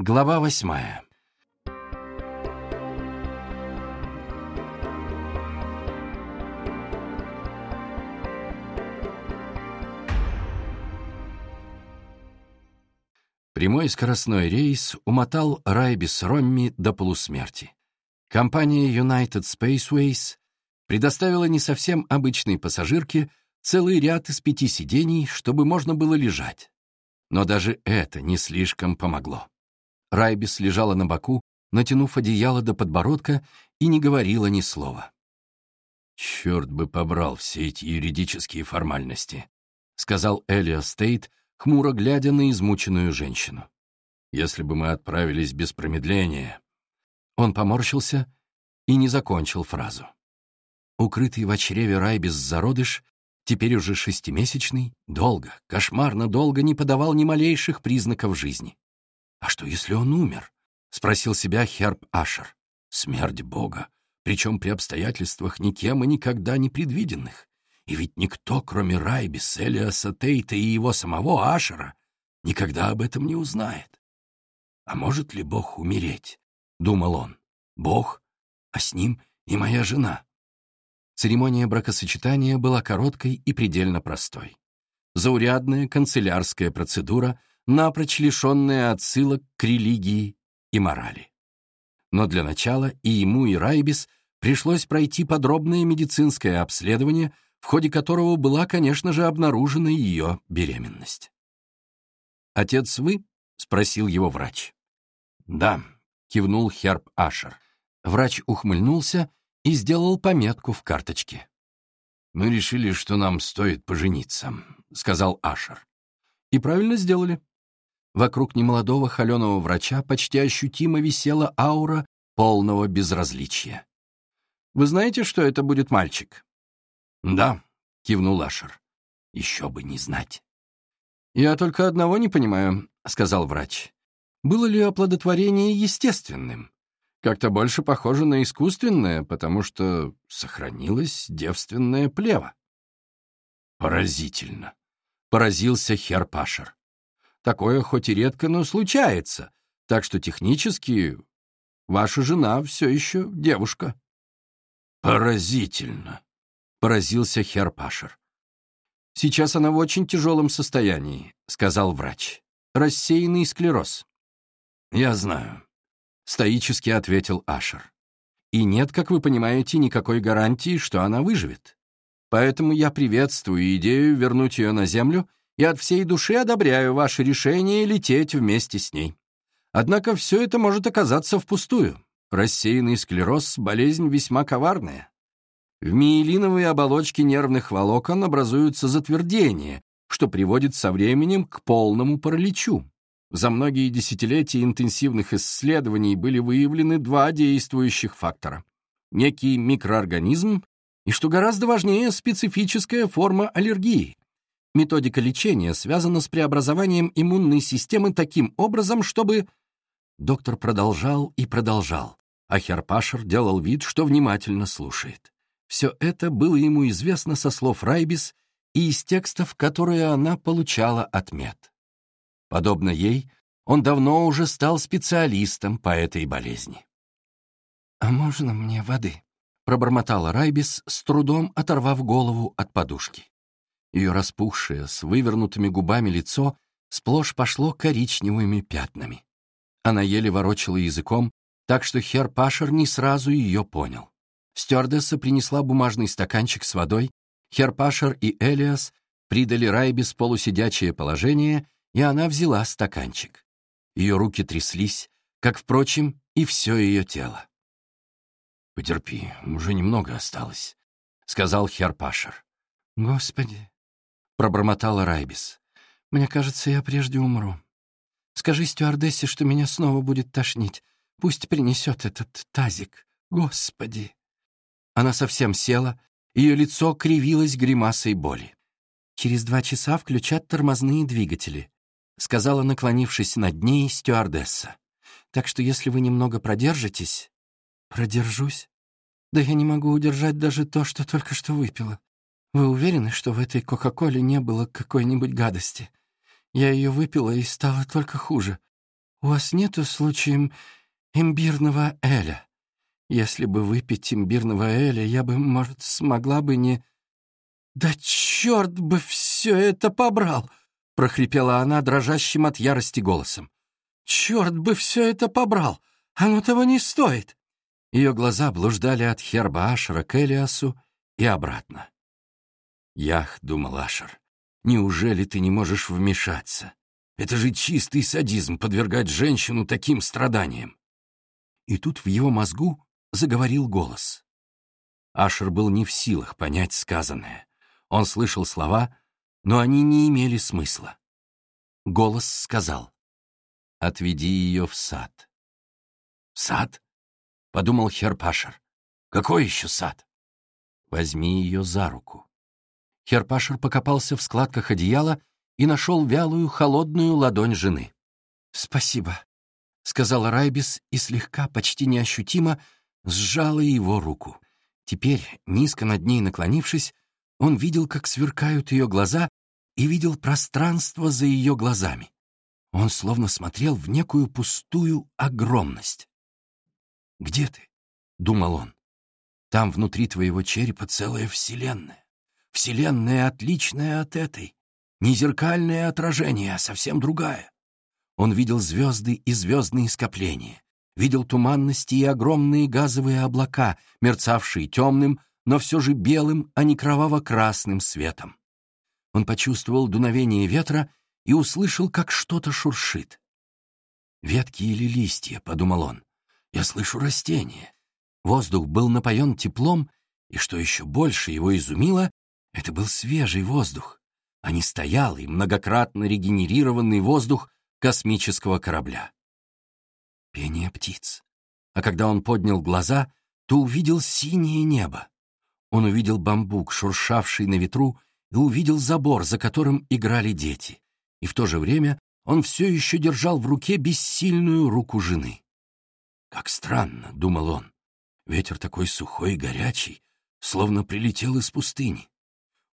Глава восьмая. Прямой скоростной рейс умотал Райбис Ромми до полусмерти. Компания United Spaceways предоставила не совсем обычной пассажирке целый ряд из пяти сидений, чтобы можно было лежать. Но даже это не слишком помогло. Райбис лежала на боку, натянув одеяло до подбородка и не говорила ни слова. «Черт бы побрал все эти юридические формальности», — сказал Элио Стейт, хмуро глядя на измученную женщину. «Если бы мы отправились без промедления...» Он поморщился и не закончил фразу. Укрытый в чреве Райбис зародыш теперь уже шестимесячный, долго, кошмарно долго не подавал ни малейших признаков жизни. «А что, если он умер?» — спросил себя Херб Ашер. «Смерть Бога, причем при обстоятельствах никем и никогда не предвиденных. И ведь никто, кроме Райбис, Элиаса Тейта и его самого Ашера, никогда об этом не узнает. А может ли Бог умереть?» — думал он. «Бог, а с ним и моя жена». Церемония бракосочетания была короткой и предельно простой. Заурядная канцелярская процедура, напрочь лишенная отсылок к религии и морали. Но для начала и ему, и Райбис пришлось пройти подробное медицинское обследование, в ходе которого была, конечно же, обнаружена ее беременность. «Отец вы?» — спросил его врач. «Да», — кивнул Херб Ашер. Врач ухмыльнулся и сделал пометку в карточке. «Мы решили, что нам стоит пожениться», — сказал Ашер. И правильно сделали. Вокруг немолодого холеного врача почти ощутимо висела аура полного безразличия. «Вы знаете, что это будет мальчик?» «Да», — кивнул Ашер. «Еще бы не знать». «Я только одного не понимаю», — сказал врач. «Было ли оплодотворение естественным? как-то больше похоже на искусственное, потому что сохранилась девственная плева. Поразительно. Поразился Херпашер. Такое хоть и редко, но случается, так что технически ваша жена все еще девушка. Поразительно. Поразился Херпашер. Сейчас она в очень тяжелом состоянии, сказал врач. Рассеянный склероз. Я знаю, стоически ответил Ашер. И нет, как вы понимаете, никакой гарантии, что она выживет. Поэтому я приветствую идею вернуть ее на Землю и от всей души одобряю ваше решение лететь вместе с ней. Однако все это может оказаться впустую. Рассеянный склероз — болезнь весьма коварная. В миелиновой оболочке нервных волокон образуются затвердения, что приводит со временем к полному параличу. За многие десятилетия интенсивных исследований были выявлены два действующих фактора. Некий микроорганизм и, что гораздо важнее, специфическая форма аллергии. Методика лечения связана с преобразованием иммунной системы таким образом, чтобы... Доктор продолжал и продолжал, а Херпашер делал вид, что внимательно слушает. Все это было ему известно со слов Райбис и из текстов, которые она получала от Мед. Подобно ей, он давно уже стал специалистом по этой болезни. «А можно мне воды?» — пробормотала Райбис, с трудом оторвав голову от подушки. Ее распухшее, с вывернутыми губами лицо сплошь пошло коричневыми пятнами. Она еле ворочала языком, так что Хер Пашер не сразу ее понял. Стюардесса принесла бумажный стаканчик с водой, Хер Пашер и Элиас придали Райбис полусидячее положение и она взяла стаканчик. Ее руки тряслись, как, впрочем, и все ее тело. «Потерпи, уже немного осталось», — сказал Херпашер. «Господи!» — пробормотала Райбис. «Мне кажется, я прежде умру. Скажи стюардессе, что меня снова будет тошнить. Пусть принесет этот тазик. Господи!» Она совсем села, ее лицо кривилось гримасой боли. «Через два часа включат тормозные двигатели. — сказала, наклонившись над ней, стюардесса. «Так что если вы немного продержитесь...» «Продержусь? Да я не могу удержать даже то, что только что выпила. Вы уверены, что в этой Кока-Коле не было какой-нибудь гадости? Я ее выпила и стало только хуже. «У вас нету случаем имбирного эля? Если бы выпить имбирного эля, я бы, может, смогла бы не...» «Да черт бы все это побрал!» — прохрипела она дрожащим от ярости голосом. «Черт бы все это побрал! Оно того не стоит!» Ее глаза блуждали от Херба Ашера к Элиасу и обратно. «Ях», — думал Ашер, — «неужели ты не можешь вмешаться? Это же чистый садизм подвергать женщину таким страданиям!» И тут в его мозгу заговорил голос. Ашер был не в силах понять сказанное. Он слышал слова, но они не имели смысла. Голос сказал, «Отведи ее в сад». «Сад?» — подумал Херпашер. «Какой еще сад?» «Возьми ее за руку». Херпашер покопался в складках одеяла и нашел вялую, холодную ладонь жены. «Спасибо», — сказала Райбис и слегка, почти неощутимо, сжала его руку. Теперь, низко над ней наклонившись, он видел, как сверкают ее глаза, и видел пространство за ее глазами. Он словно смотрел в некую пустую огромность. «Где ты?» — думал он. «Там внутри твоего черепа целая вселенная. Вселенная, отличная от этой. Не зеркальное отражение, а совсем другая. Он видел звезды и звездные скопления, видел туманности и огромные газовые облака, мерцавшие темным, но все же белым, а не кроваво-красным светом. Он почувствовал дуновение ветра и услышал, как что-то шуршит. «Ветки или листья», — подумал он. «Я слышу растения». Воздух был напоен теплом, и, что еще больше его изумило, это был свежий воздух, а не стоялый, многократно регенерированный воздух космического корабля. Пение птиц. А когда он поднял глаза, то увидел синее небо. Он увидел бамбук, шуршавший на ветру, и увидел забор, за которым играли дети. И в то же время он все еще держал в руке бессильную руку жены. «Как странно», — думал он, — «ветер такой сухой и горячий, словно прилетел из пустыни».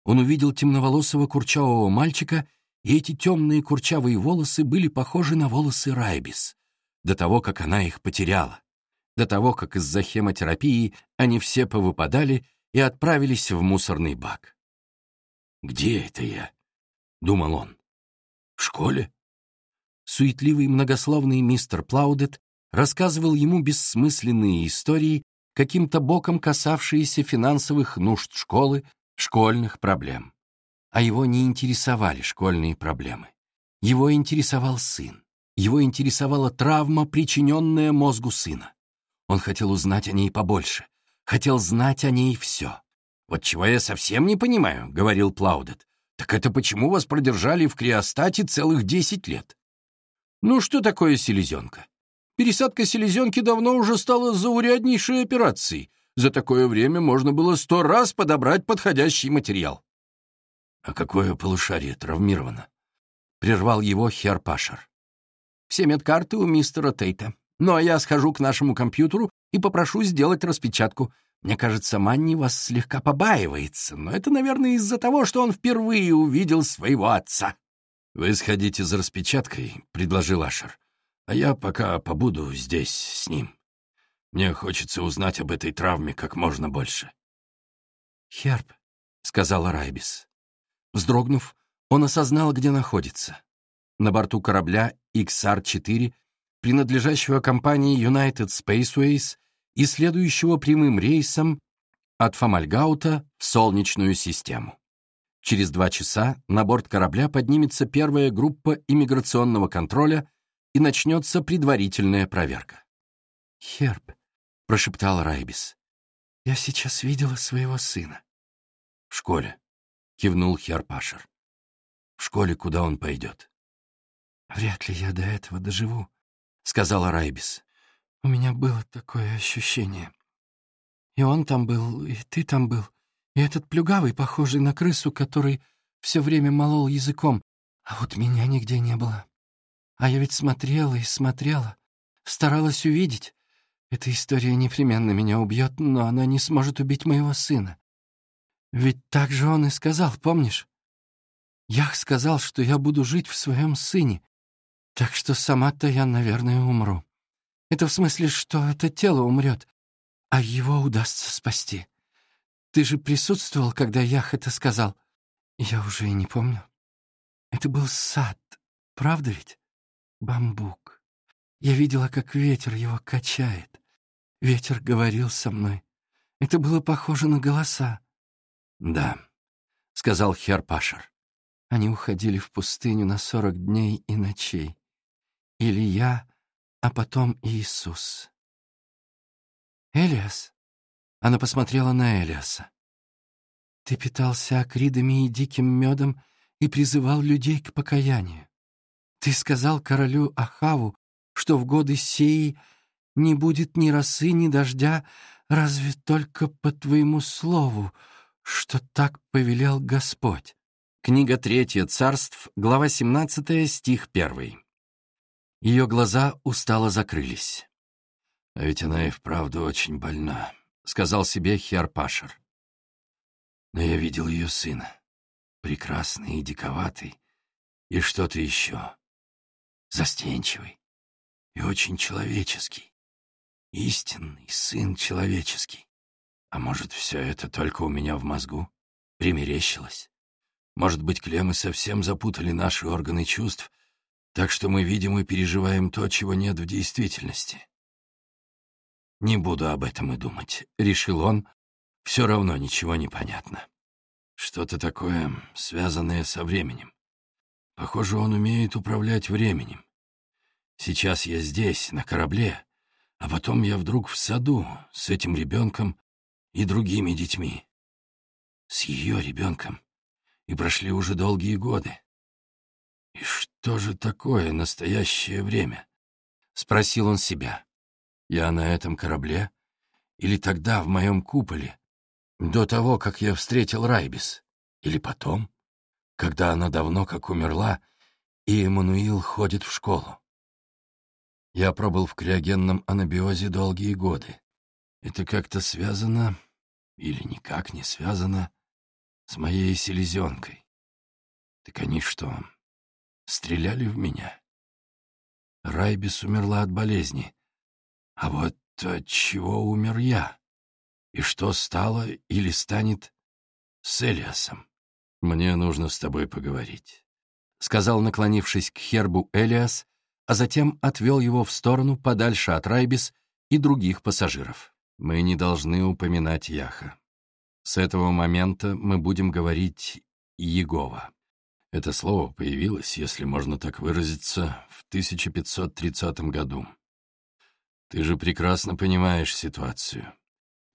Он увидел темноволосого курчавого мальчика, и эти темные курчавые волосы были похожи на волосы Райбис, до того, как она их потеряла, до того, как из-за хемотерапии они все повыпадали и отправились в мусорный бак. «Где это я?» — думал он. «В школе?» Суетливый многословный мистер Плаудет рассказывал ему бессмысленные истории, каким-то боком касавшиеся финансовых нужд школы, школьных проблем. А его не интересовали школьные проблемы. Его интересовал сын. Его интересовала травма, причиненная мозгу сына. Он хотел узнать о ней побольше, хотел знать о ней все. «Вот чего я совсем не понимаю», — говорил Плаудет, «так это почему вас продержали в криостате целых десять лет?» «Ну что такое селезенка? Пересадка селезенки давно уже стала зауряднейшей операцией. За такое время можно было сто раз подобрать подходящий материал». «А какое полушарие травмировано?» — прервал его Херпашер. «Все медкарты у мистера Тейта. Ну а я схожу к нашему компьютеру и попрошу сделать распечатку. Мне кажется, Манни вас слегка побаивается, но это, наверное, из-за того, что он впервые увидел своего отца». «Вы сходите за распечаткой», — предложил Ашер, «а я пока побуду здесь с ним. Мне хочется узнать об этой травме как можно больше». «Херб», — сказала Райбис. Вздрогнув, он осознал, где находится. На борту корабля XR-4, принадлежащего компании United Spaceways, и следующего прямым рейсом от Фомальгаута в Солнечную систему. Через два часа на борт корабля поднимется первая группа иммиграционного контроля и начнется предварительная проверка. «Херб», — прошептал Райбис, — «я сейчас видела своего сына». «В школе», — кивнул Херпашер. «В школе, куда он пойдет?» «Вряд ли я до этого доживу», — сказала Райбис. У меня было такое ощущение. И он там был, и ты там был, и этот плюгавый, похожий на крысу, который все время молол языком, а вот меня нигде не было. А я ведь смотрела и смотрела, старалась увидеть. Эта история непременно меня убьет, но она не сможет убить моего сына. Ведь так же он и сказал, помнишь? Ях сказал, что я буду жить в своем сыне. Так что сама-то я, наверное, умру. Это в смысле, что это тело умрет, а его удастся спасти. Ты же присутствовал, когда Ях это сказал. Я уже и не помню. Это был сад, правда ведь? Бамбук. Я видела, как ветер его качает. Ветер говорил со мной. Это было похоже на голоса. «Да», — сказал Херпашер. Они уходили в пустыню на сорок дней и ночей. Или я, а потом Иисус. «Элиас?» Она посмотрела на Элиаса. «Ты питался акридами и диким медом и призывал людей к покаянию. Ты сказал королю Ахаву, что в годы сеи не будет ни росы, ни дождя, разве только по твоему слову, что так повелел Господь». Книга Третья Царств, глава 17, стих 1. Ее глаза устало закрылись. «А ведь она и вправду очень больна», — сказал себе Хиарпашер. «Но я видел ее сына, прекрасный и диковатый, и что-то еще, застенчивый и очень человеческий, истинный сын человеческий. А может, все это только у меня в мозгу примерещилось? Может быть, клеммы совсем запутали наши органы чувств, так что мы видим и переживаем то, чего нет в действительности. «Не буду об этом и думать», — решил он. «Все равно ничего не понятно. Что-то такое, связанное со временем. Похоже, он умеет управлять временем. Сейчас я здесь, на корабле, а потом я вдруг в саду с этим ребенком и другими детьми. С ее ребенком. И прошли уже долгие годы. «И что же такое настоящее время?» — спросил он себя. «Я на этом корабле? Или тогда в моем куполе? До того, как я встретил Райбис? Или потом, когда она давно как умерла, и Эммануил ходит в школу? Я пробыл в криогенном анабиозе долгие годы. Это как-то связано, или никак не связано, с моей селезенкой. Так они что, стреляли в меня. Райбис умерла от болезни. А вот от чего умер я? И что стало или станет с Элиасом? Мне нужно с тобой поговорить, — сказал, наклонившись к Хербу Элиас, а затем отвел его в сторону подальше от Райбис и других пассажиров. Мы не должны упоминать Яха. С этого момента мы будем говорить Егова. Это слово появилось, если можно так выразиться, в 1530 году. Ты же прекрасно понимаешь ситуацию.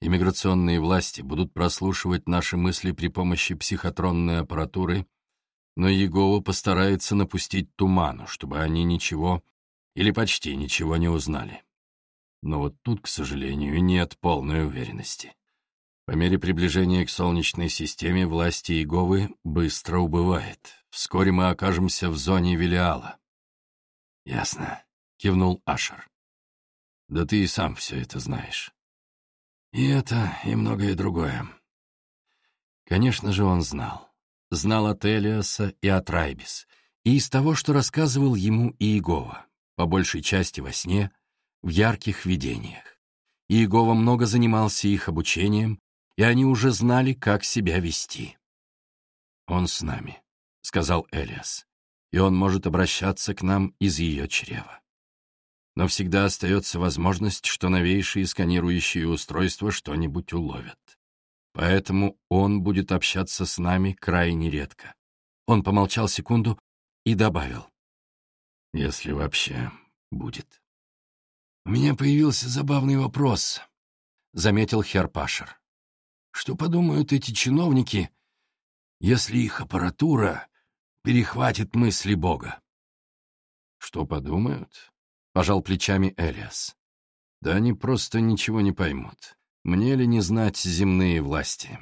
Иммиграционные власти будут прослушивать наши мысли при помощи психотронной аппаратуры, но Егова постарается напустить туману, чтобы они ничего или почти ничего не узнали. Но вот тут, к сожалению, нет полной уверенности. По мере приближения к Солнечной системе власти Иеговы быстро убывает. Вскоре мы окажемся в зоне Велиала. «Ясно», — кивнул Ашер. «Да ты и сам все это знаешь. И это, и многое другое». Конечно же, он знал. Знал от Элиаса и от Райбис, и из того, что рассказывал ему Иегова, по большей части во сне, в ярких видениях. Иегова много занимался их обучением, и они уже знали, как себя вести. «Он с нами», — сказал Элиас, «и он может обращаться к нам из ее чрева. Но всегда остается возможность, что новейшие сканирующие устройства что-нибудь уловят. Поэтому он будет общаться с нами крайне редко». Он помолчал секунду и добавил, «Если вообще будет». «У меня появился забавный вопрос», — заметил Херпашер. Что подумают эти чиновники, если их аппаратура перехватит мысли Бога? Что подумают? Пожал плечами Элиас. Да они просто ничего не поймут. Мне ли не знать земные власти?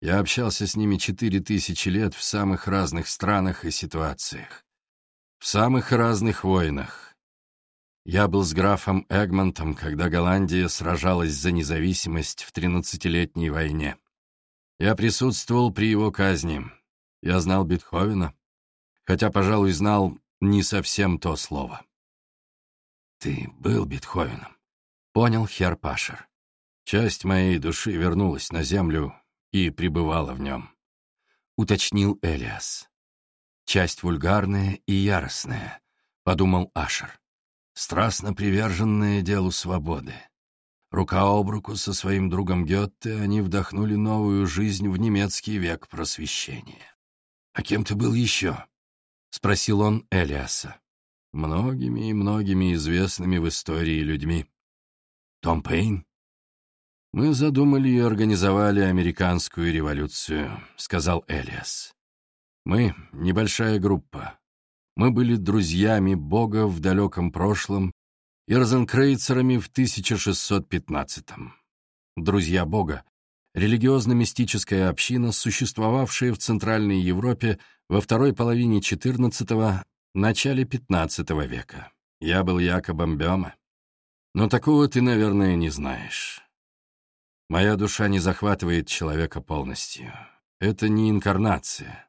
Я общался с ними четыре тысячи лет в самых разных странах и ситуациях. В самых разных войнах. Я был с графом Эгмонтом, когда Голландия сражалась за независимость в тринадцатилетней войне. Я присутствовал при его казни. Я знал Бетховена, хотя, пожалуй, знал не совсем то слово. Ты был Бетховеном, понял Хер Пашер. Часть моей души вернулась на землю и пребывала в нем, уточнил Элиас. Часть вульгарная и яростная, подумал Ашер, страстно приверженная делу свободы. Рука об руку со своим другом Гетте они вдохнули новую жизнь в немецкий век просвещения. «А кем ты был еще?» — спросил он Элиаса. «Многими и многими известными в истории людьми. Том Пейн?» «Мы задумали и организовали американскую революцию», — сказал Элиас. «Мы — небольшая группа. Мы были друзьями Бога в далеком прошлом и розенкрейцерами в 1615-м. Друзья Бога — религиозно-мистическая община, существовавшая в Центральной Европе во второй половине XIV — начале XV века. Я был Якобом Бема. Но такого ты, наверное, не знаешь. Моя душа не захватывает человека полностью. Это не инкарнация.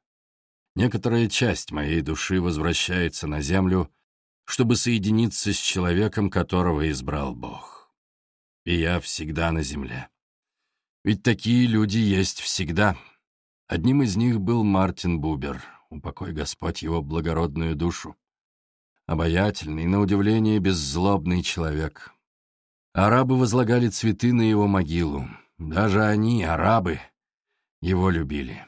Некоторая часть моей души возвращается на землю — чтобы соединиться с человеком, которого избрал Бог. И я всегда на земле. Ведь такие люди есть всегда. Одним из них был Мартин Бубер, упокой Господь его благородную душу. Обаятельный, на удивление беззлобный человек. Арабы возлагали цветы на его могилу. Даже они, арабы, его любили.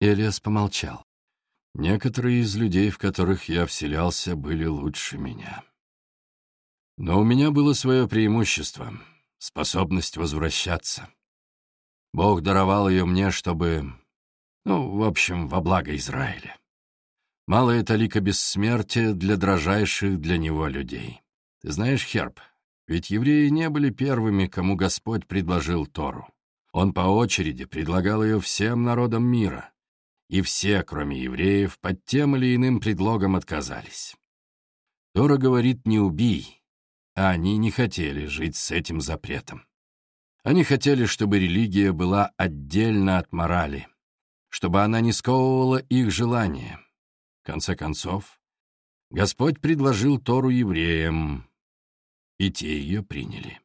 Элиас помолчал. Некоторые из людей, в которых я вселялся, были лучше меня. Но у меня было свое преимущество — способность возвращаться. Бог даровал ее мне, чтобы... Ну, в общем, во благо Израиля. Малая талика бессмертия для дрожайших для него людей. Ты знаешь, Херб, ведь евреи не были первыми, кому Господь предложил Тору. Он по очереди предлагал ее всем народам мира, и все, кроме евреев, под тем или иным предлогом отказались. Тора говорит «не убий», а они не хотели жить с этим запретом. Они хотели, чтобы религия была отдельно от морали, чтобы она не сковывала их желания. В конце концов, Господь предложил Тору евреям, и те ее приняли.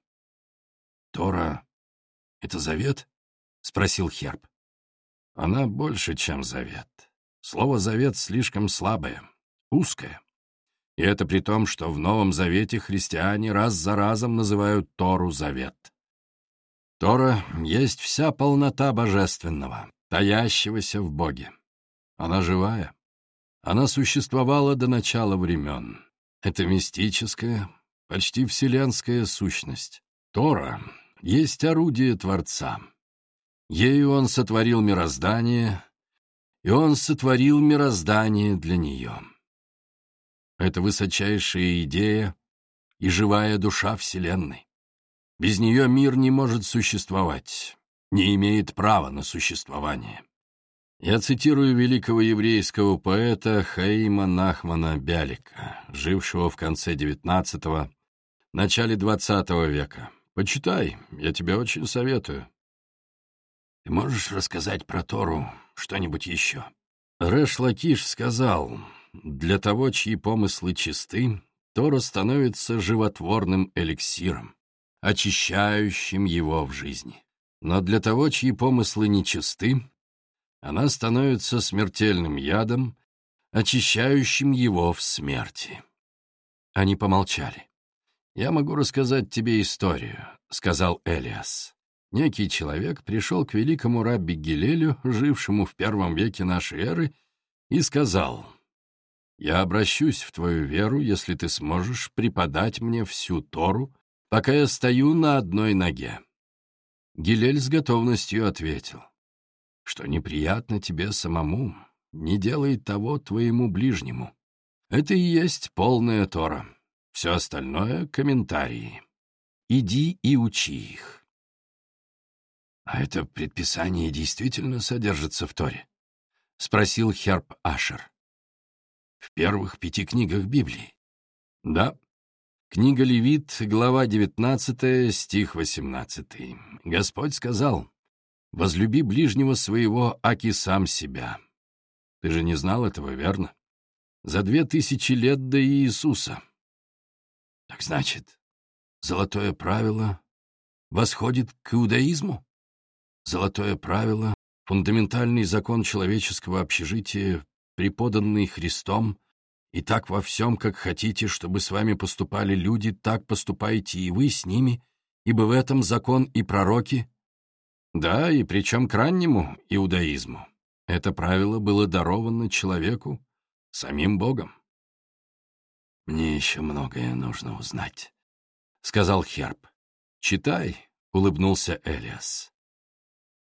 «Тора — это завет?» — спросил Херб. Она больше, чем завет. Слово «завет» слишком слабое, узкое. И это при том, что в Новом Завете христиане раз за разом называют Тору завет. Тора есть вся полнота божественного, таящегося в Боге. Она живая. Она существовала до начала времен. Это мистическая, почти вселенская сущность. Тора есть орудие Творца. Ею он сотворил мироздание, и он сотворил мироздание для нее. Это высочайшая идея и живая душа Вселенной. Без нее мир не может существовать, не имеет права на существование. Я цитирую великого еврейского поэта Хаима Нахмана Бялика, жившего в конце XIX – начале XX века. Почитай, я тебе очень советую. Ты можешь рассказать про Тору что-нибудь еще? Рэш Лакиш сказал, для того, чьи помыслы чисты, Тора становится животворным эликсиром, очищающим его в жизни. Но для того, чьи помыслы нечисты, она становится смертельным ядом, очищающим его в смерти. Они помолчали. «Я могу рассказать тебе историю», — сказал Элиас некий человек пришел к великому рабби Гилелю, жившему в первом веке нашей эры, и сказал, «Я обращусь в твою веру, если ты сможешь преподать мне всю Тору, пока я стою на одной ноге». Гилель с готовностью ответил, «Что неприятно тебе самому, не делай того твоему ближнему. Это и есть полная Тора. Все остальное — комментарии. Иди и учи их». «А это предписание действительно содержится в Торе?» — спросил Херб Ашер. «В первых пяти книгах Библии?» «Да. Книга Левит, глава 19, стих 18. Господь сказал, «Возлюби ближнего своего, аки сам себя». Ты же не знал этого, верно? За две тысячи лет до Иисуса. Так значит, золотое правило восходит к иудаизму? Золотое правило, фундаментальный закон человеческого общежития, преподанный Христом, и так во всем, как хотите, чтобы с вами поступали люди, так поступаете и вы с ними, ибо в этом закон и пророки. Да, и причем к раннему иудаизму. Это правило было даровано человеку самим Богом. «Мне еще многое нужно узнать», — сказал Херб. «Читай», — улыбнулся Элиас.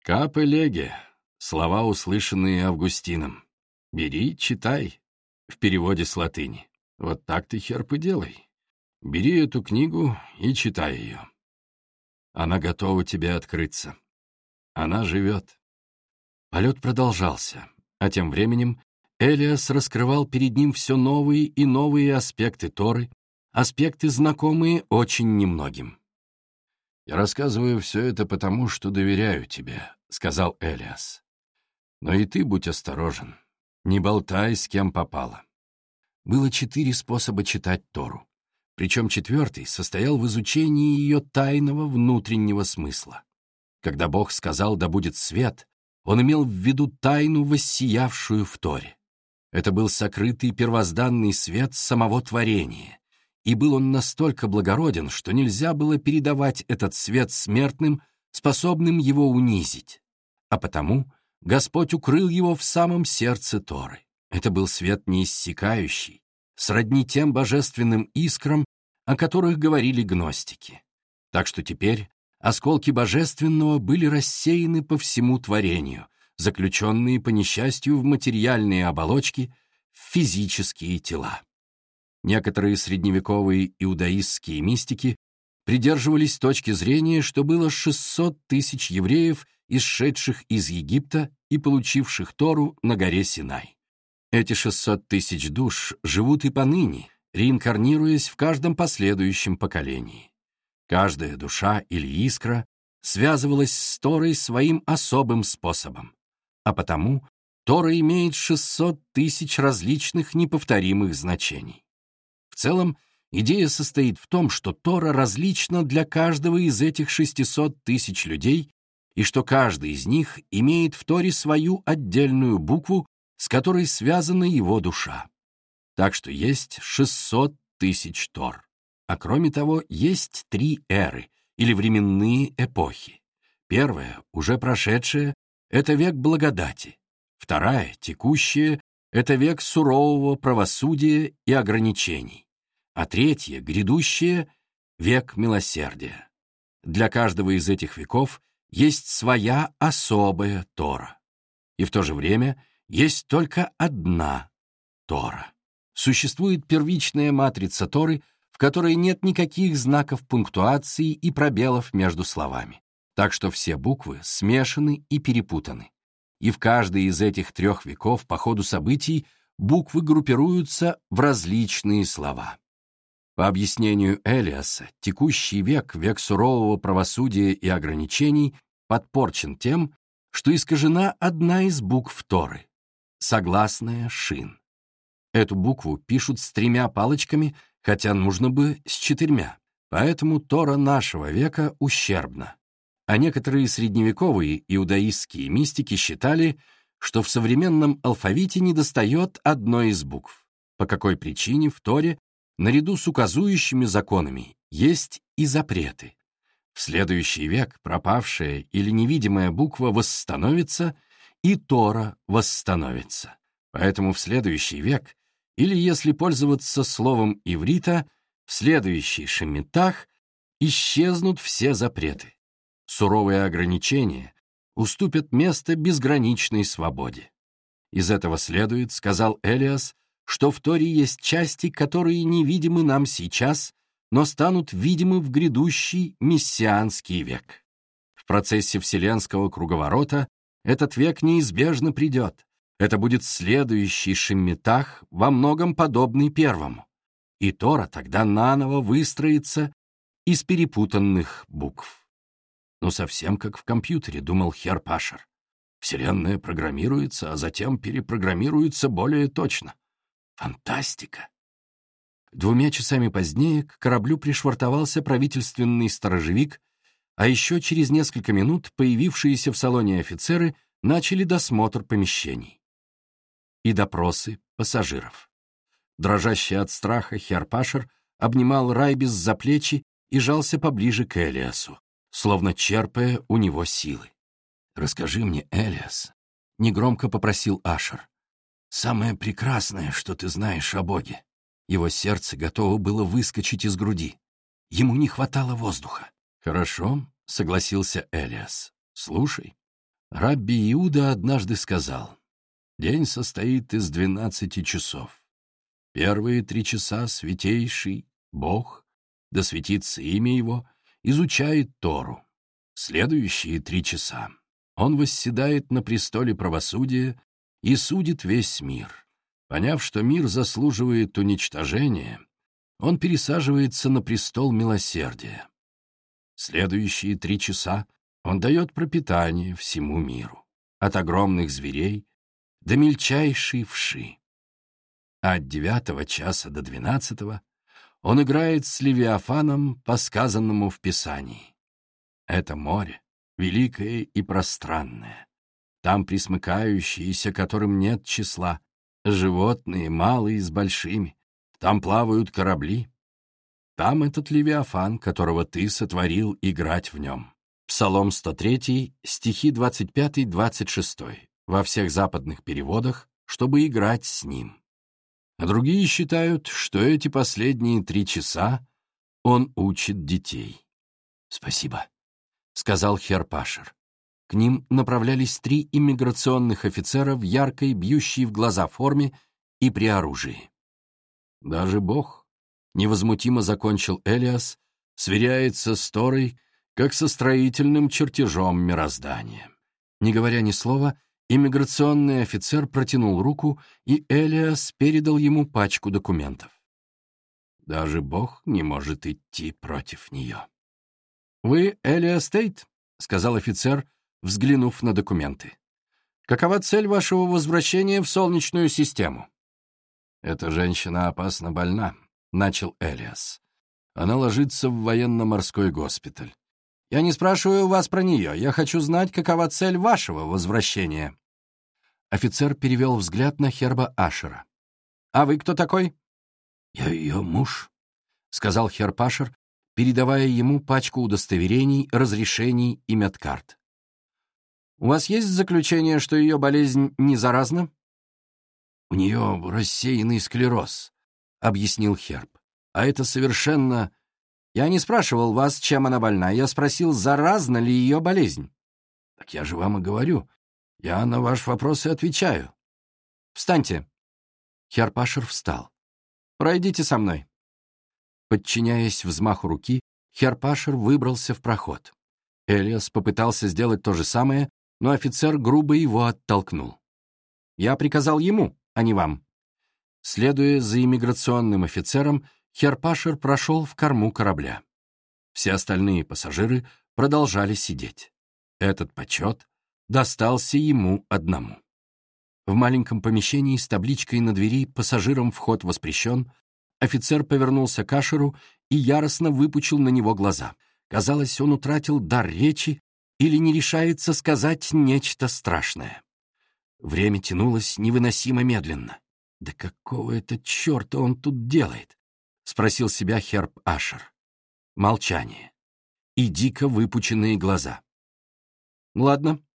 «Кап леге», слова, услышанные Августином. «Бери, читай», в переводе с латыни. Вот так ты, Херб, и делай. Бери эту книгу и читай ее. Она готова тебе открыться. Она живет. Полет продолжался, а тем временем Элиас раскрывал перед ним все новые и новые аспекты Торы, аспекты, знакомые очень немногим. «Я рассказываю все это потому, что доверяю тебе», — сказал Элиас. «Но и ты будь осторожен, не болтай, с кем попало». Было четыре способа читать Тору, причем четвертый состоял в изучении ее тайного внутреннего смысла. Когда Бог сказал «да будет свет», он имел в виду тайну, воссиявшую в Торе. Это был сокрытый первозданный свет самого творения, и был он настолько благороден, что нельзя было передавать этот свет смертным, способным его унизить. А потому Господь укрыл его в самом сердце Торы. Это был свет неиссякающий, сродни тем божественным искрам, о которых говорили гностики. Так что теперь осколки божественного были рассеяны по всему творению, заключенные по несчастью в материальные оболочки, в физические тела. Некоторые средневековые иудаистские мистики придерживались точки зрения, что было 600 тысяч евреев, исшедших из Египта и получивших Тору на горе Синай. Эти 600 тысяч душ живут и поныне, реинкарнируясь в каждом последующем поколении. Каждая душа или искра связывалась с Торой своим особым способом а потому Тора имеет 600 тысяч различных неповторимых значений. В целом, идея состоит в том, что Тора различна для каждого из этих 600 тысяч людей и что каждый из них имеет в Торе свою отдельную букву, с которой связана его душа. Так что есть 600 тысяч Тор. А кроме того, есть три эры, или временные эпохи. Первая, уже прошедшая, это век благодати. Вторая, текущая, это век сурового правосудия и ограничений. А третья, грядущая, век милосердия. Для каждого из этих веков есть своя особая Тора. И в то же время есть только одна Тора. Существует первичная матрица Торы, в которой нет никаких знаков пунктуации и пробелов между словами так что все буквы смешаны и перепутаны. И в каждый из этих трех веков по ходу событий буквы группируются в различные слова. По объяснению Элиаса, текущий век, век сурового правосудия и ограничений, подпорчен тем, что искажена одна из букв Торы — согласная «шин». Эту букву пишут с тремя палочками, хотя нужно бы с четырьмя, поэтому Тора нашего века ущербна а некоторые средневековые иудаистские мистики считали, что в современном алфавите недостает одной из букв. По какой причине в Торе, наряду с указующими законами, есть и запреты. В следующий век пропавшая или невидимая буква восстановится, и Тора восстановится. Поэтому в следующий век, или если пользоваться словом иврита, в следующий шемитах исчезнут все запреты суровые ограничения уступят место безграничной свободе. Из этого следует, сказал Элиас, что в Торе есть части, которые невидимы нам сейчас, но станут видимы в грядущий мессианский век. В процессе вселенского круговорота этот век неизбежно придет. Это будет следующий Шемметах, во многом подобный первому. И Тора тогда наново выстроится из перепутанных букв. Ну, совсем как в компьютере, думал Хер Пашер. Вселенная программируется, а затем перепрограммируется более точно. Фантастика! Двумя часами позднее к кораблю пришвартовался правительственный сторожевик, а еще через несколько минут появившиеся в салоне офицеры начали досмотр помещений и допросы пассажиров. Дрожащий от страха Херпашер обнимал Райбис за плечи и жался поближе к Элиасу, словно черпая у него силы. «Расскажи мне, Элиас», — негромко попросил Ашер, — «самое прекрасное, что ты знаешь о Боге». Его сердце готово было выскочить из груди. Ему не хватало воздуха. «Хорошо», — согласился Элиас. «Слушай». Рабби Иуда однажды сказал, «День состоит из двенадцати часов. Первые три часа святейший, Бог, да светится имя Его, изучает Тору. Следующие три часа он восседает на престоле правосудия и судит весь мир. Поняв, что мир заслуживает уничтожения, он пересаживается на престол милосердия. Следующие три часа он дает пропитание всему миру, от огромных зверей до мельчайшей вши. А от девятого часа до двенадцатого он играет с Левиафаном по сказанному в Писании. Это море, великое и пространное, там присмыкающиеся, которым нет числа, Животные, малые с большими. Там плавают корабли. Там этот Левиафан, которого ты сотворил играть в нем. Псалом 103, стихи 25-26, во всех западных переводах, чтобы играть с ним. А другие считают, что эти последние три часа он учит детей. «Спасибо», — сказал Херпашер. К ним направлялись три иммиграционных офицера в яркой, бьющей в глаза форме и при оружии. Даже Бог, невозмутимо закончил Элиас, сверяется с Торой, как со строительным чертежом мироздания. Не говоря ни слова, иммиграционный офицер протянул руку, и Элиас передал ему пачку документов. Даже Бог не может идти против нее. «Вы Элиас Тейт?» — сказал офицер, взглянув на документы. «Какова цель вашего возвращения в Солнечную систему?» «Эта женщина опасно больна», — начал Элиас. «Она ложится в военно-морской госпиталь. Я не спрашиваю вас про нее. Я хочу знать, какова цель вашего возвращения». Офицер перевел взгляд на Херба Ашера. «А вы кто такой?» «Я ее муж», — сказал Херб Ашер, передавая ему пачку удостоверений, разрешений и медкарт. У вас есть заключение, что ее болезнь не заразна? У нее рассеянный склероз, объяснил Херб. А это совершенно... Я не спрашивал вас, чем она больна. Я спросил, заразна ли ее болезнь. Так я же вам и говорю. Я на ваш вопрос и отвечаю. Встаньте. Херпашер встал. Пройдите со мной. Подчиняясь взмаху руки, Херпашер выбрался в проход. Элиас попытался сделать то же самое, но офицер грубо его оттолкнул. «Я приказал ему, а не вам». Следуя за иммиграционным офицером, Херпашер прошел в корму корабля. Все остальные пассажиры продолжали сидеть. Этот почет достался ему одному. В маленьком помещении с табличкой на двери «Пассажирам вход воспрещен» офицер повернулся к Ашеру и яростно выпучил на него глаза. Казалось, он утратил дар речи или не решается сказать нечто страшное. Время тянулось невыносимо медленно. «Да какого это черта он тут делает?» — спросил себя Херб Ашер. Молчание. И дико выпученные глаза. «Ладно», —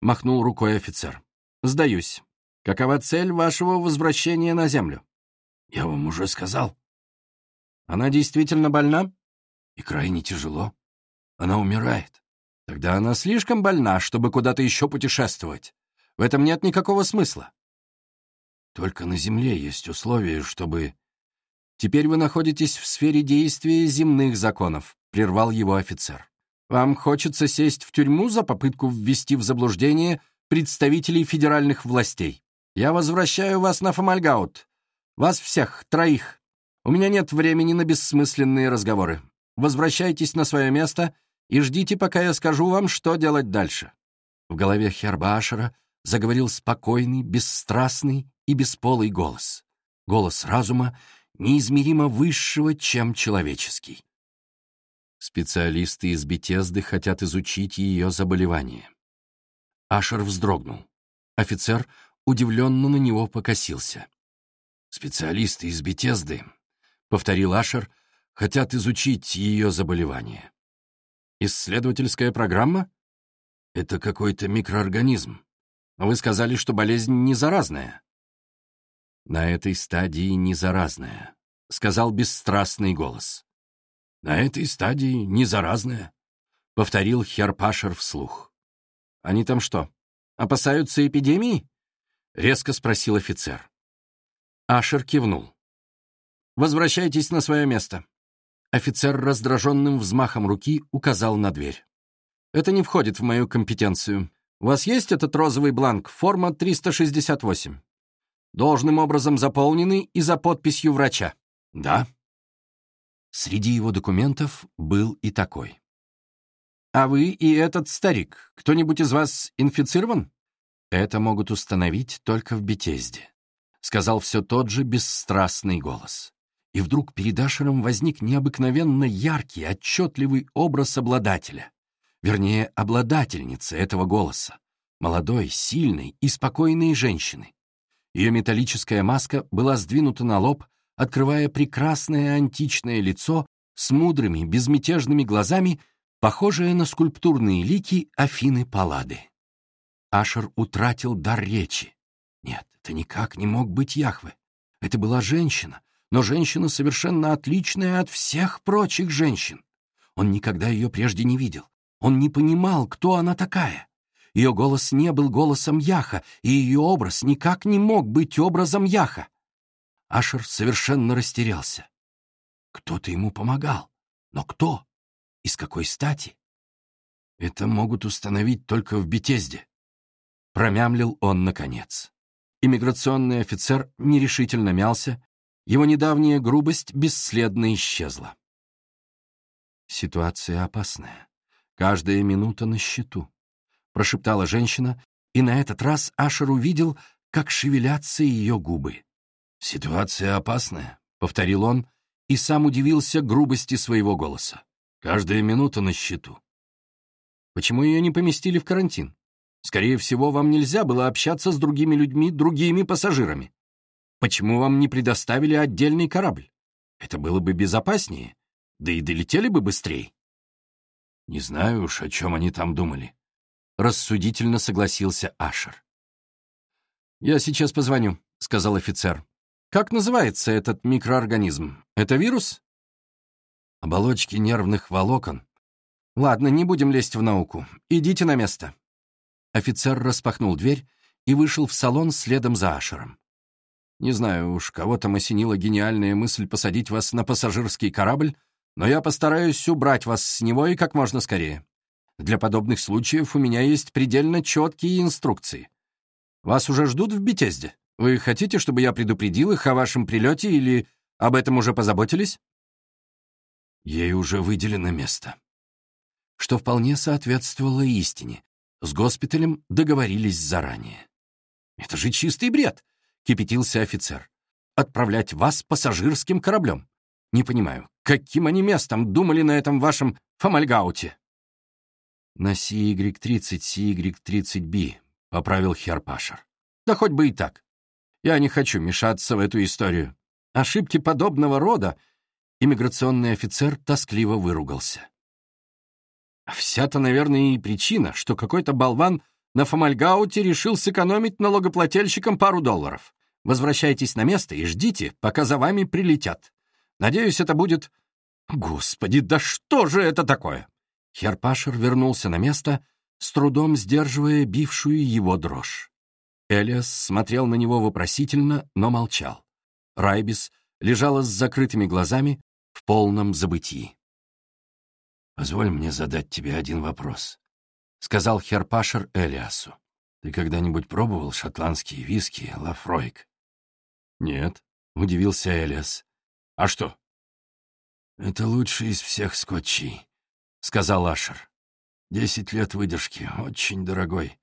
махнул рукой офицер. «Сдаюсь. Какова цель вашего возвращения на Землю?» «Я вам уже сказал». «Она действительно больна?» «И крайне тяжело. Она умирает». Тогда она слишком больна, чтобы куда-то еще путешествовать. В этом нет никакого смысла. Только на Земле есть условия, чтобы... Теперь вы находитесь в сфере действия земных законов, прервал его офицер. Вам хочется сесть в тюрьму за попытку ввести в заблуждение представителей федеральных властей. Я возвращаю вас на Фомальгаут. Вас всех, троих. У меня нет времени на бессмысленные разговоры. Возвращайтесь на свое место — и ждите, пока я скажу вам, что делать дальше». В голове Хербашера заговорил спокойный, бесстрастный и бесполый голос. голос разума, неизмеримо высшего, чем человеческий. Специалисты из Бетезды хотят изучить ее заболевание. Ашер вздрогнул. Офицер удивленно на него покосился. «Специалисты из Бетезды», — повторил Ашер, — «хотят изучить ее заболевание». «Исследовательская программа?» «Это какой-то микроорганизм. Вы сказали, что болезнь не заразная». «На этой стадии не заразная», — сказал бесстрастный голос. «На этой стадии не заразная», — повторил Херпашер вслух. «Они там что, опасаются эпидемии?» — резко спросил офицер. Ашер кивнул. «Возвращайтесь на свое место». Офицер раздраженным взмахом руки указал на дверь. «Это не входит в мою компетенцию. У вас есть этот розовый бланк, форма 368?» должным образом заполненный и за подписью врача. Да. Среди его документов был и такой. А вы и этот старик, кто-нибудь из вас инфицирован? Это могут установить только в Бетезде, сказал все тот же бесстрастный голос. И вдруг перед Ашером возник необыкновенно яркий, отчетливый образ обладателя, вернее, обладательницы этого голоса, молодой, сильной и спокойной женщины, ее металлическая маска была сдвинута на лоб, открывая прекрасное античное лицо с мудрыми, безмятежными глазами, похожее на скульптурные лики Афины Паллады. Ашер утратил дар речи. Нет, это никак не мог быть Яхве. Это была женщина, но женщина совершенно отличная от всех прочих женщин. Он никогда ее прежде не видел. Он не понимал, кто она такая. Ее голос не был голосом Яха, и ее образ никак не мог быть образом Яха. Ашер совершенно растерялся. Кто-то ему помогал. Но кто? И с какой стати? Это могут установить только в Бетезде. Промямлил он наконец. Иммиграционный офицер нерешительно мялся, его недавняя грубость бесследно исчезла. Ситуация опасная. Каждая минута на счету прошептала женщина, и на этот раз Ашер увидел, как шевелятся ее губы. «Ситуация опасная», — повторил он, и сам удивился грубости своего голоса. «Каждая минута на счету». «Почему ее не поместили в карантин? Скорее всего, вам нельзя было общаться с другими людьми, другими пассажирами. Почему вам не предоставили отдельный корабль? Это было бы безопаснее, да и долетели бы быстрее». «Не знаю уж, о чем они там думали», рассудительно согласился Ашер. «Я сейчас позвоню», — сказал офицер. «Как называется этот микроорганизм? Это вирус?» «Оболочки нервных волокон». «Ладно, не будем лезть в науку. Идите на место». Офицер распахнул дверь и вышел в салон следом за Ашером. «Не знаю уж, кого там осенила гениальная мысль посадить вас на пассажирский корабль, но я постараюсь убрать вас с него и как можно скорее. Для подобных случаев у меня есть предельно четкие инструкции. Вас уже ждут в Бетезде? Вы хотите, чтобы я предупредил их о вашем прилете или об этом уже позаботились? Ей уже выделено место. Что вполне соответствовало истине. С госпиталем договорились заранее. «Это же чистый бред!» — кипятился офицер. «Отправлять вас пассажирским кораблем. Не понимаю, каким они местом думали на этом вашем Фомальгауте?» «На CY-30, CY-30B», — поправил Херпашер. «Да хоть бы и так. Я не хочу мешаться в эту историю. Ошибки подобного рода...» Иммиграционный офицер тоскливо выругался. «Вся-то, наверное, и причина, что какой-то болван на Фомальгауте решил сэкономить налогоплательщикам пару долларов. Возвращайтесь на место и ждите, пока за вами прилетят. Надеюсь, это будет... Господи, да что же это такое?» Херпашер вернулся на место, с трудом сдерживая бившую его дрожь. Элиас смотрел на него вопросительно, но молчал. Райбис лежала с закрытыми глазами в полном забытии. «Позволь мне задать тебе один вопрос», — сказал Херпашер Элиасу. «Ты когда-нибудь пробовал шотландские виски Лафройк?» «Нет», — удивился Элиас. «А что?» «Это лучший из всех скотчей. — сказал Ашер. «Десять лет выдержки, очень дорогой.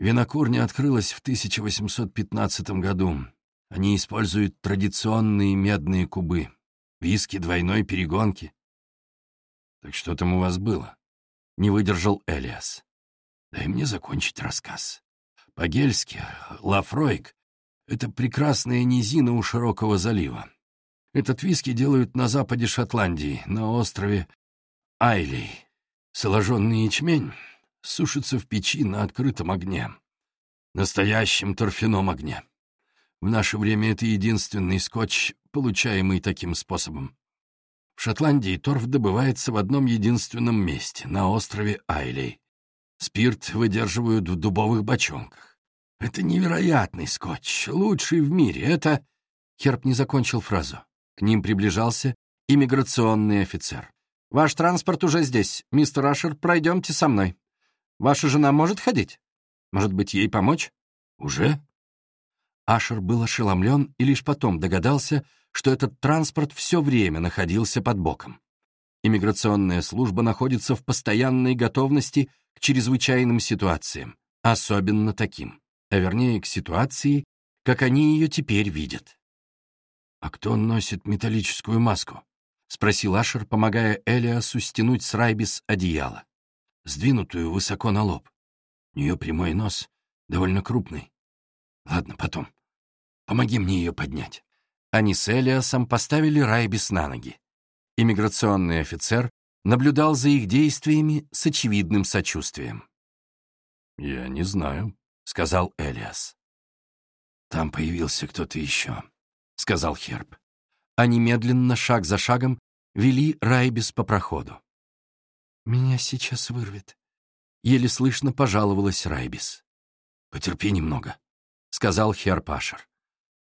Винокурня открылась в 1815 году. Они используют традиционные медные кубы, виски двойной перегонки. Так что там у вас было? Не выдержал Элиас. Дай мне закончить рассказ. По-гельски Лафройк — это прекрасная низина у широкого залива. Этот виски делают на западе Шотландии, на острове Айлей. Соложенный ячмень сушится в печи на открытом огне. Настоящем торфяном огне. В наше время это единственный скотч, получаемый таким способом. В Шотландии торф добывается в одном единственном месте, на острове Айлей. Спирт выдерживают в дубовых бочонках. Это невероятный скотч, лучший в мире. Это... Херб не закончил фразу. К ним приближался иммиграционный офицер. «Ваш транспорт уже здесь. Мистер Ашер, пройдемте со мной. Ваша жена может ходить? Может быть, ей помочь?» «Уже?» Ашер был ошеломлен и лишь потом догадался, что этот транспорт все время находился под боком. Иммиграционная служба находится в постоянной готовности к чрезвычайным ситуациям, особенно таким, а вернее к ситуации, как они ее теперь видят. «А кто носит металлическую маску?» — спросил Ашер, помогая Элиасу стянуть с Райбис одеяло, сдвинутую высоко на лоб. У нее прямой нос, довольно крупный. Ладно, потом. Помоги мне ее поднять». Они с Элиасом поставили Райбис на ноги. Иммиграционный офицер наблюдал за их действиями с очевидным сочувствием. «Я не знаю», — сказал Элиас. «Там появился кто-то еще», — сказал Херб. Они медленно, шаг за шагом, вели Райбис по проходу. «Меня сейчас вырвет», — еле слышно пожаловалась Райбис. «Потерпи немного», — сказал Херб Ашер.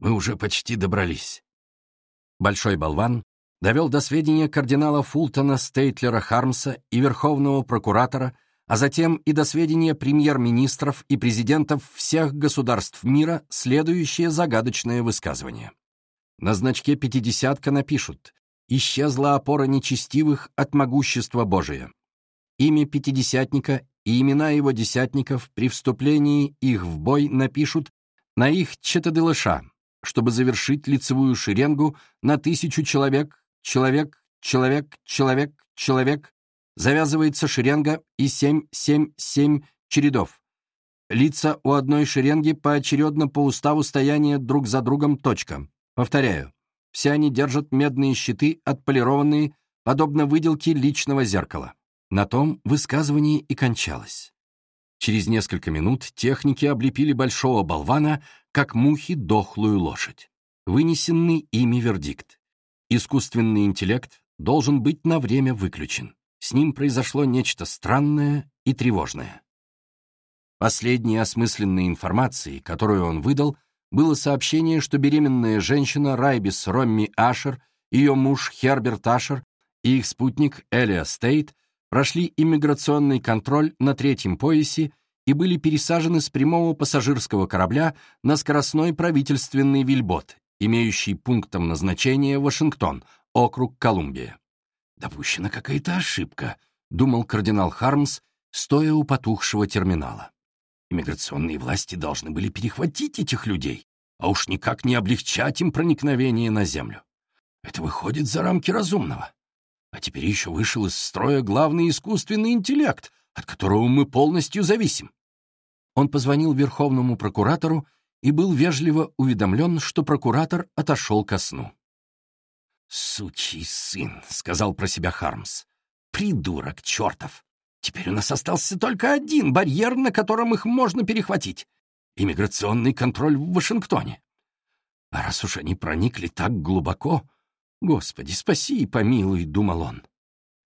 Мы уже почти добрались. Большой болван довел до сведения кардинала Фултона Стейтлера Хармса и верховного прокуратора, а затем и до сведения премьер-министров и президентов всех государств мира следующее загадочное высказывание. На значке «пятидесятка» напишут «Исчезла опора нечестивых от могущества Божия». Имя пятидесятника и имена его десятников при вступлении их в бой напишут на их четадылыша, чтобы завершить лицевую шеренгу на тысячу человек, человек, человек, человек, человек, завязывается шеренга и семь-семь-семь чередов. Лица у одной шеренги поочередно по уставу стояния друг за другом точка. Повторяю, все они держат медные щиты, отполированные, подобно выделке личного зеркала. На том высказывание и кончалось. Через несколько минут техники облепили большого болвана, как мухи дохлую лошадь. Вынесенный ими вердикт. Искусственный интеллект должен быть на время выключен. С ним произошло нечто странное и тревожное. Последней осмысленной информацией, которую он выдал, было сообщение, что беременная женщина Райбис Ромми Ашер, ее муж Херберт Ашер и их спутник Элиа Стейт прошли иммиграционный контроль на третьем поясе и были пересажены с прямого пассажирского корабля на скоростной правительственный вильбот, имеющий пунктом назначения Вашингтон, округ Колумбия. «Допущена какая-то ошибка», — думал кардинал Хармс, стоя у потухшего терминала. Иммиграционные власти должны были перехватить этих людей, а уж никак не облегчать им проникновение на землю. Это выходит за рамки разумного. А теперь еще вышел из строя главный искусственный интеллект, от которого мы полностью зависим. Он позвонил верховному прокуратору и был вежливо уведомлен, что прокуратор отошел ко сну. «Сучий сын», — сказал про себя Хармс. «Придурок чертов! Теперь у нас остался только один барьер, на котором их можно перехватить — иммиграционный контроль в Вашингтоне. А раз уж они проникли так глубоко, «Господи, спаси и помилуй», — думал он.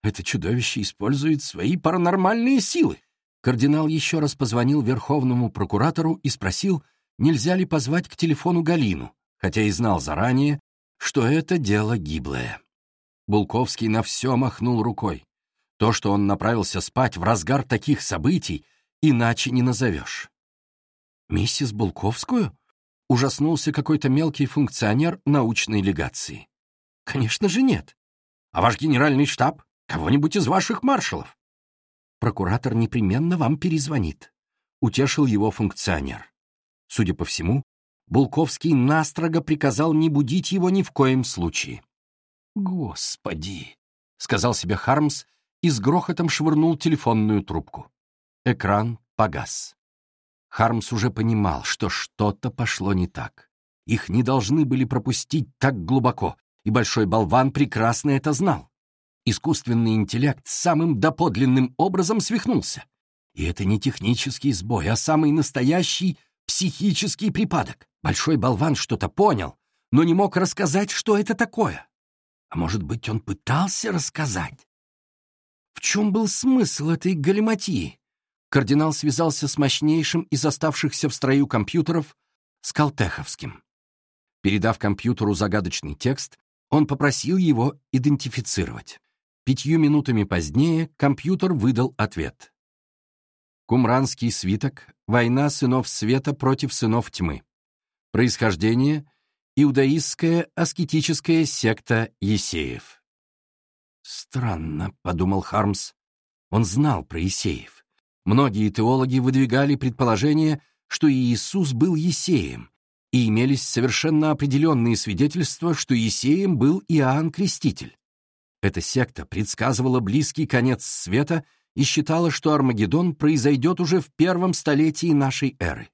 «Это чудовище использует свои паранормальные силы». Кардинал еще раз позвонил верховному прокуратору и спросил, нельзя ли позвать к телефону Галину, хотя и знал заранее, что это дело гиблое. Булковский на все махнул рукой. То, что он направился спать в разгар таких событий, иначе не назовешь. «Миссис Булковскую?» — ужаснулся какой-то мелкий функционер научной легации. Конечно же нет. А ваш генеральный штаб? Кого-нибудь из ваших маршалов? Прокуратор непременно вам перезвонит. Утешил его функционер. Судя по всему, Булковский настрого приказал не будить его ни в коем случае. «Господи!» — сказал себе Хармс и с грохотом швырнул телефонную трубку. Экран погас. Хармс уже понимал, что что-то пошло не так. Их не должны были пропустить так глубоко, и большой болван прекрасно это знал. Искусственный интеллект самым доподлинным образом свихнулся. И это не технический сбой, а самый настоящий психический припадок. Большой болван что-то понял, но не мог рассказать, что это такое. А может быть, он пытался рассказать? В чем был смысл этой галиматии? Кардинал связался с мощнейшим из оставшихся в строю компьютеров, с Калтеховским. Передав компьютеру загадочный текст, он попросил его идентифицировать. Пятью минутами позднее компьютер выдал ответ. Кумранский свиток «Война сынов света против сынов тьмы». Происхождение – иудаистская аскетическая секта Есеев. «Странно», — подумал Хармс. Он знал про Есеев. Многие теологи выдвигали предположение, что Иисус был Есеем, и имелись совершенно определенные свидетельства, что Есеем был Иоанн Креститель. Эта секта предсказывала близкий конец света и считала, что Армагеддон произойдет уже в первом столетии нашей эры.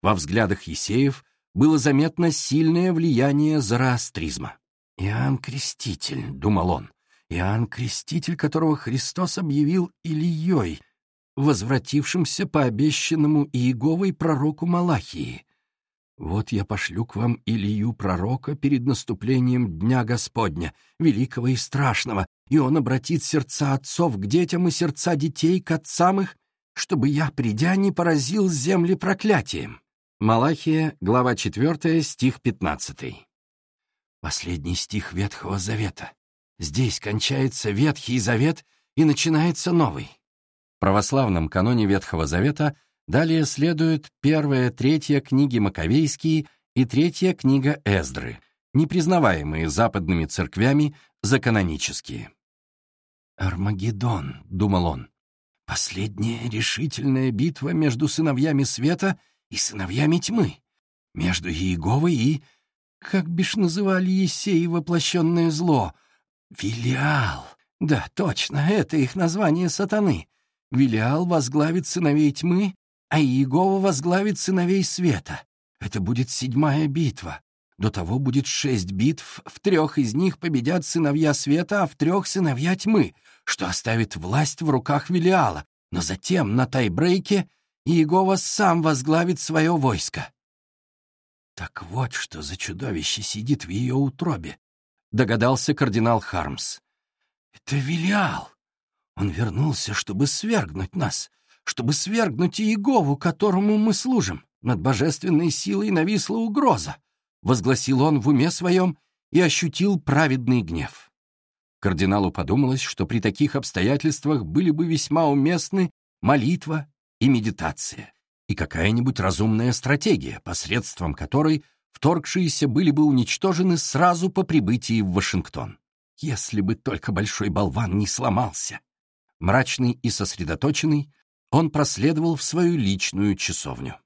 Во взглядах Есеев было заметно сильное влияние зороастризма. «Иоанн Креститель», — думал он, — «Иоанн Креститель, которого Христос объявил Ильей, возвратившимся по обещанному Иеговой пророку Малахии. Вот я пошлю к вам Илью пророка перед наступлением Дня Господня, великого и страшного, и он обратит сердца отцов к детям и сердца детей к отцам их, чтобы я, придя, не поразил земли проклятием. Малахия, глава 4, стих 15. Последний стих Ветхого Завета. Здесь кончается Ветхий Завет и начинается Новый. В православном каноне Ветхого Завета далее следуют первая, третья книги Маковейские и третья книга Эздры, непризнаваемые западными церквями за канонические. «Армагеддон», — думал он, — «последняя решительная битва между сыновьями света и сыновьями тьмы, между Иеговой и, как бишь называли Есеи воплощенное зло, Велиал. Да, точно, это их название сатаны. Велиал возглавит сыновей тьмы, а Иегова возглавит сыновей света. Это будет седьмая битва. До того будет шесть битв, в трех из них победят сыновья света, а в трех — сыновья тьмы, что оставит власть в руках Велиала. Но затем на тайбрейке Иегова сам возглавит свое войско. Так вот, что за чудовище сидит в ее утробе, догадался кардинал Хармс. Это Велиал. Он вернулся, чтобы свергнуть нас, чтобы свергнуть Иегову, которому мы служим. Над божественной силой нависла угроза. Возгласил он в уме своем и ощутил праведный гнев. Кардиналу подумалось, что при таких обстоятельствах были бы весьма уместны молитва и медитация, и какая-нибудь разумная стратегия, посредством которой вторгшиеся были бы уничтожены сразу по прибытии в Вашингтон. Если бы только большой болван не сломался. Мрачный и сосредоточенный, он проследовал в свою личную часовню.